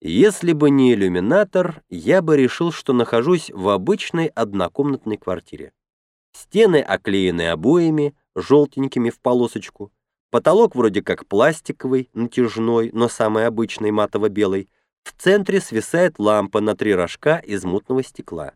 Если бы не иллюминатор, я бы решил, что нахожусь в обычной однокомнатной квартире. Стены оклеены обоями, желтенькими в полосочку. Потолок вроде как пластиковый, натяжной, но самый обычный матово-белый. В центре свисает лампа на три рожка из мутного стекла.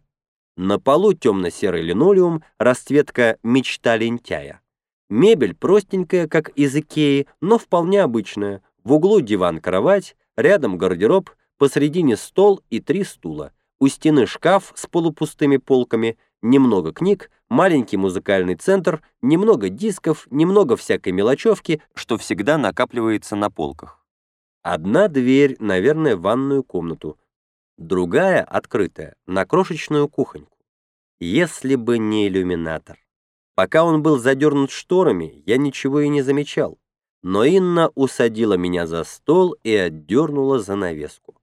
На полу темно-серый линолеум, расцветка «Мечта лентяя». Мебель простенькая, как из Икеи, но вполне обычная. В углу диван-кровать, рядом гардероб, посредине стол и три стула. У стены шкаф с полупустыми полками, немного книг, маленький музыкальный центр, немного дисков, немного всякой мелочевки, что всегда накапливается на полках. Одна дверь, наверное, в ванную комнату, другая, открытая, на крошечную кухоньку. Если бы не иллюминатор. Пока он был задернут шторами, я ничего и не замечал. Но Инна усадила меня за стол и отдернула занавеску.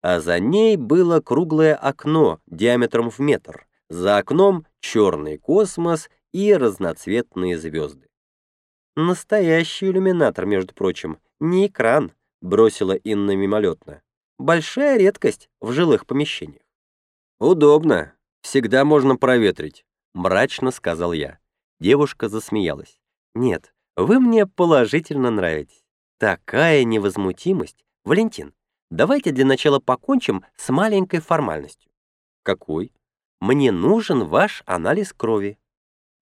А за ней было круглое окно диаметром в метр. За окном черный космос и разноцветные звезды. Настоящий иллюминатор, между прочим, не экран, бросила Инна мимолетно. Большая редкость в жилых помещениях. Удобно, всегда можно проветрить, мрачно сказал я. Девушка засмеялась. «Нет, вы мне положительно нравитесь. Такая невозмутимость. Валентин, давайте для начала покончим с маленькой формальностью». «Какой?» «Мне нужен ваш анализ крови».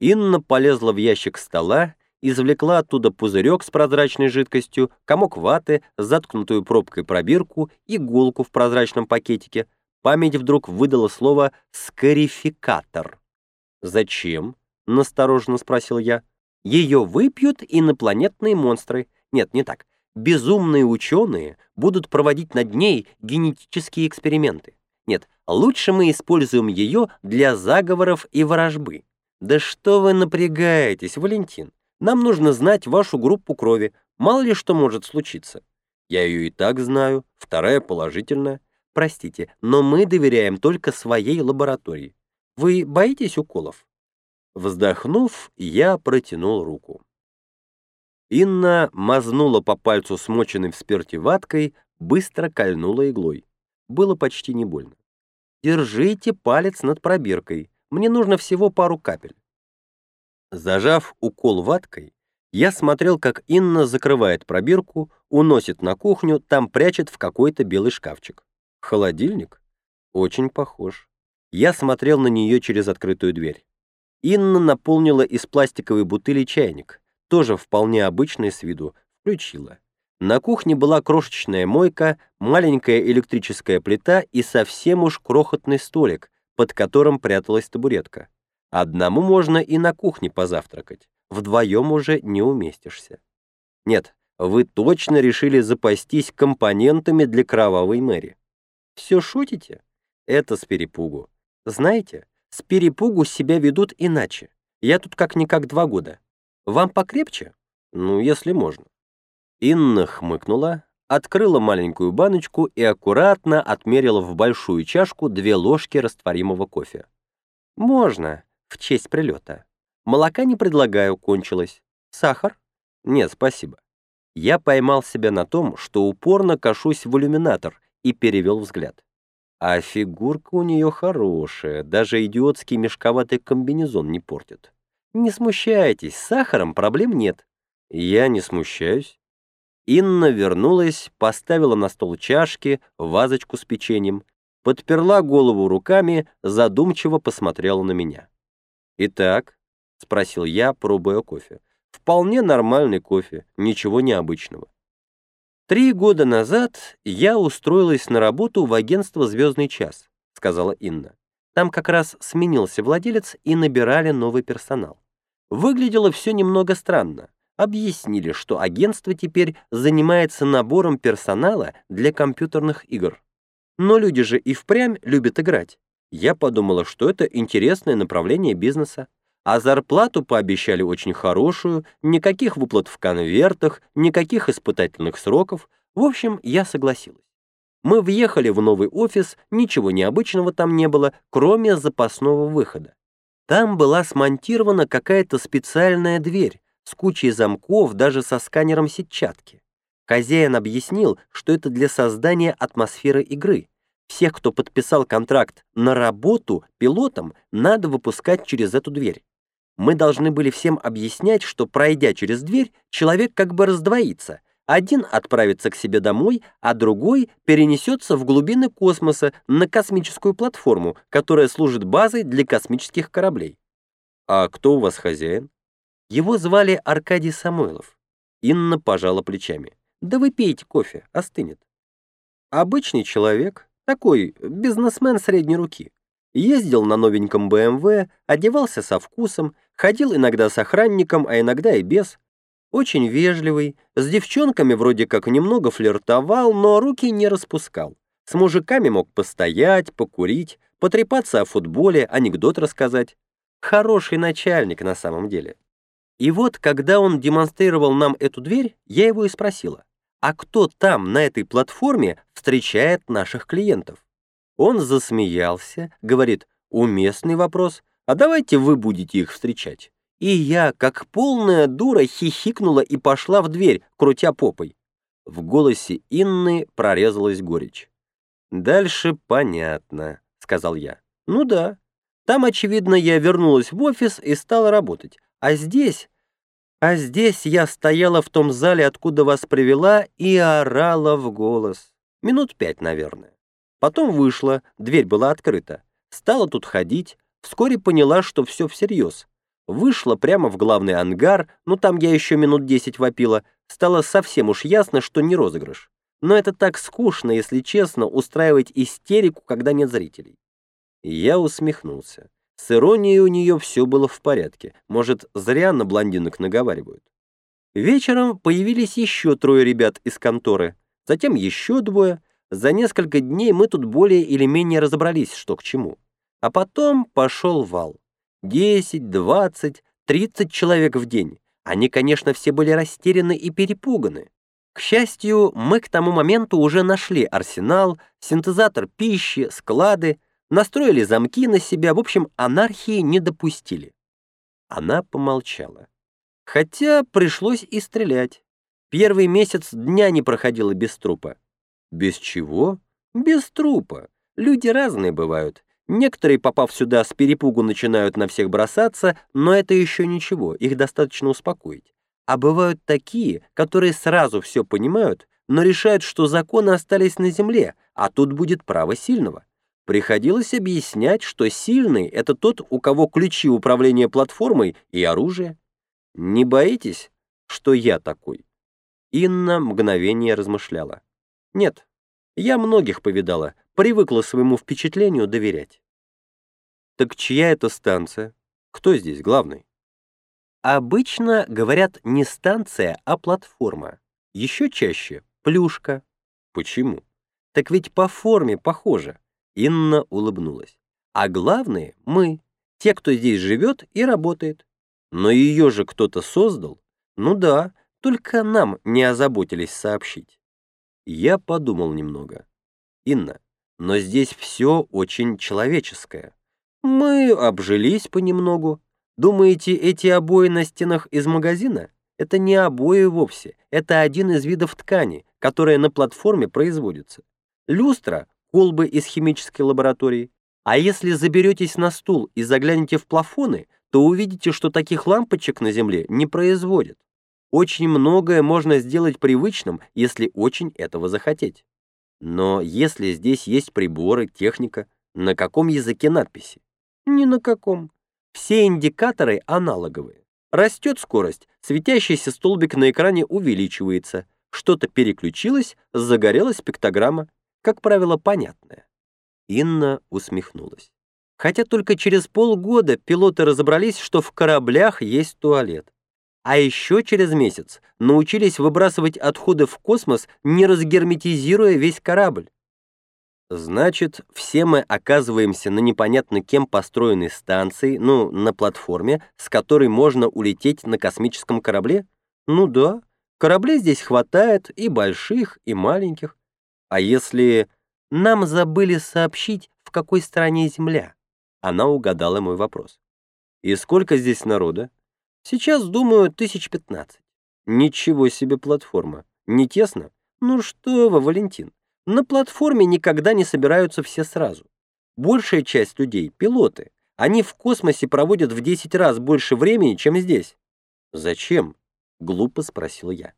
Инна полезла в ящик стола, извлекла оттуда пузырек с прозрачной жидкостью, комок ваты, заткнутую пробкой пробирку, иголку в прозрачном пакетике. Память вдруг выдала слово «скарификатор». «Зачем?» — настороженно спросил я. «Ее выпьют инопланетные монстры. Нет, не так. Безумные ученые будут проводить над ней генетические эксперименты. Нет, лучше мы используем ее для заговоров и ворожбы. Да что вы напрягаетесь, Валентин? Нам нужно знать вашу группу крови. Мало ли что может случиться. Я ее и так знаю, вторая положительная. Простите, но мы доверяем только своей лаборатории. Вы боитесь уколов? Вздохнув, я протянул руку. Инна мазнула по пальцу смоченной в спирте ваткой, быстро кольнула иглой. Было почти не больно. «Держите палец над пробиркой. Мне нужно всего пару капель». Зажав укол ваткой, я смотрел, как Инна закрывает пробирку, уносит на кухню, там прячет в какой-то белый шкафчик. Холодильник? Очень похож. Я смотрел на нее через открытую дверь. Инна наполнила из пластиковой бутыли чайник, тоже вполне обычный с виду, включила. На кухне была крошечная мойка, маленькая электрическая плита и совсем уж крохотный столик, под которым пряталась табуретка. Одному можно и на кухне позавтракать, вдвоем уже не уместишься. Нет, вы точно решили запастись компонентами для кровавой Мэри. Все шутите? Это с перепугу. Знаете, с перепугу себя ведут иначе. Я тут как-никак два года. Вам покрепче? Ну, если можно. Инна хмыкнула, открыла маленькую баночку и аккуратно отмерила в большую чашку две ложки растворимого кофе. Можно, в честь прилета. Молока не предлагаю, кончилось. Сахар? Нет, спасибо. Я поймал себя на том, что упорно кашусь в иллюминатор и перевел взгляд. А фигурка у нее хорошая, даже идиотский мешковатый комбинезон не портит. Не смущайтесь, с сахаром проблем нет. Я не смущаюсь. Инна вернулась, поставила на стол чашки, вазочку с печеньем, подперла голову руками, задумчиво посмотрела на меня. «Итак?» — спросил я, пробуя кофе. «Вполне нормальный кофе, ничего необычного». «Три года назад я устроилась на работу в агентство «Звездный час», — сказала Инна. Там как раз сменился владелец и набирали новый персонал. Выглядело все немного странно. Объяснили, что агентство теперь занимается набором персонала для компьютерных игр. Но люди же и впрямь любят играть. Я подумала, что это интересное направление бизнеса. А зарплату пообещали очень хорошую, никаких выплат в конвертах, никаких испытательных сроков. В общем, я согласилась. Мы въехали в новый офис, ничего необычного там не было, кроме запасного выхода. Там была смонтирована какая-то специальная дверь с кучей замков, даже со сканером сетчатки. Хозяин объяснил, что это для создания атмосферы игры. Всех, кто подписал контракт на работу пилотом, надо выпускать через эту дверь. Мы должны были всем объяснять, что, пройдя через дверь, человек как бы раздвоится. Один отправится к себе домой, а другой перенесется в глубины космоса на космическую платформу, которая служит базой для космических кораблей. «А кто у вас хозяин?» Его звали Аркадий Самойлов. Инна пожала плечами. «Да вы пейте кофе, остынет». Обычный человек, такой бизнесмен средней руки. Ездил на новеньком БМВ, одевался со вкусом, ходил иногда с охранником, а иногда и без. Очень вежливый, с девчонками вроде как немного флиртовал, но руки не распускал. С мужиками мог постоять, покурить, потрепаться о футболе, анекдот рассказать. Хороший начальник на самом деле. И вот, когда он демонстрировал нам эту дверь, я его и спросила, а кто там, на этой платформе, встречает наших клиентов? Он засмеялся, говорит, уместный вопрос, а давайте вы будете их встречать. И я, как полная дура, хихикнула и пошла в дверь, крутя попой. В голосе Инны прорезалась горечь. «Дальше понятно», — сказал я. «Ну да. Там, очевидно, я вернулась в офис и стала работать. А здесь... А здесь я стояла в том зале, откуда вас привела, и орала в голос. Минут пять, наверное. Потом вышла, дверь была открыта. Стала тут ходить, вскоре поняла, что все всерьез. Вышла прямо в главный ангар, ну там я еще минут десять вопила. Стало совсем уж ясно, что не розыгрыш. Но это так скучно, если честно, устраивать истерику, когда нет зрителей. Я усмехнулся. С иронией у нее все было в порядке. Может, зря на блондинок наговаривают. Вечером появились еще трое ребят из конторы, затем еще двое. За несколько дней мы тут более или менее разобрались, что к чему. А потом пошел вал. Десять, двадцать, тридцать человек в день. Они, конечно, все были растеряны и перепуганы. К счастью, мы к тому моменту уже нашли арсенал, синтезатор пищи, склады, настроили замки на себя, в общем, анархии не допустили. Она помолчала. Хотя пришлось и стрелять. Первый месяц дня не проходило без трупа. Без чего? Без трупа. Люди разные бывают. Некоторые, попав сюда, с перепугу начинают на всех бросаться, но это еще ничего, их достаточно успокоить. А бывают такие, которые сразу все понимают, но решают, что законы остались на земле, а тут будет право сильного. Приходилось объяснять, что сильный — это тот, у кого ключи управления платформой и оружие. Не боитесь, что я такой? Инна мгновение размышляла. Нет, я многих повидала, привыкла своему впечатлению доверять. Так чья это станция? Кто здесь главный? Обычно говорят не станция, а платформа. Еще чаще — плюшка. Почему? Так ведь по форме похоже. Инна улыбнулась. А главное — мы, те, кто здесь живет и работает. Но ее же кто-то создал. Ну да, только нам не озаботились сообщить. Я подумал немного. Инна, но здесь все очень человеческое. Мы обжились понемногу. Думаете, эти обои на стенах из магазина? Это не обои вовсе, это один из видов ткани, которая на платформе производится. Люстра колбы из химической лаборатории. А если заберетесь на стул и заглянете в плафоны, то увидите, что таких лампочек на Земле не производят. Очень многое можно сделать привычным, если очень этого захотеть. Но если здесь есть приборы, техника, на каком языке надписи? Ни на каком. Все индикаторы аналоговые. Растет скорость, светящийся столбик на экране увеличивается, что-то переключилось, загорелась пиктограмма, как правило, понятное. Инна усмехнулась. Хотя только через полгода пилоты разобрались, что в кораблях есть туалет. А еще через месяц научились выбрасывать отходы в космос, не разгерметизируя весь корабль. Значит, все мы оказываемся на непонятно кем построенной станции, ну, на платформе, с которой можно улететь на космическом корабле? Ну да, кораблей здесь хватает и больших, и маленьких. А если нам забыли сообщить, в какой стране Земля? Она угадала мой вопрос. И сколько здесь народа? Сейчас, думаю, тысяч пятнадцать. Ничего себе платформа. Не тесно? Ну что вы, Валентин, на платформе никогда не собираются все сразу. Большая часть людей — пилоты. Они в космосе проводят в 10 раз больше времени, чем здесь. «Зачем?» — глупо спросил я.